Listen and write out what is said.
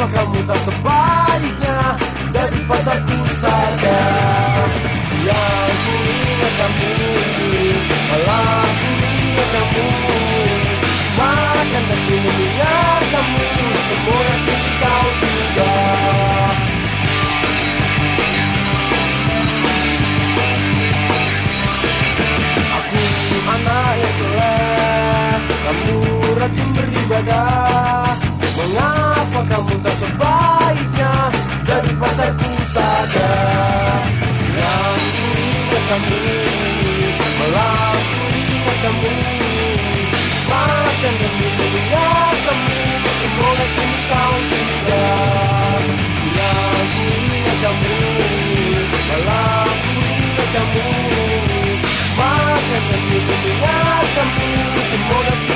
Mengapa kamu tak sebaiknya Jadi pacarku saja. Yang ku ingat kamu Malah ku ingat kamu Makan dan minum kamu Semua yang kau juga Aku anak yang soleh Kamu rajin beribadah kamu tak sebaiknya Jadi pacarku saja ku ingat kamu ingat kamu Makan dan minum ingat kamu Semoga kini kau tidak ku ingat kamu kamu. Makan dan minum ingat kamu Semoga kini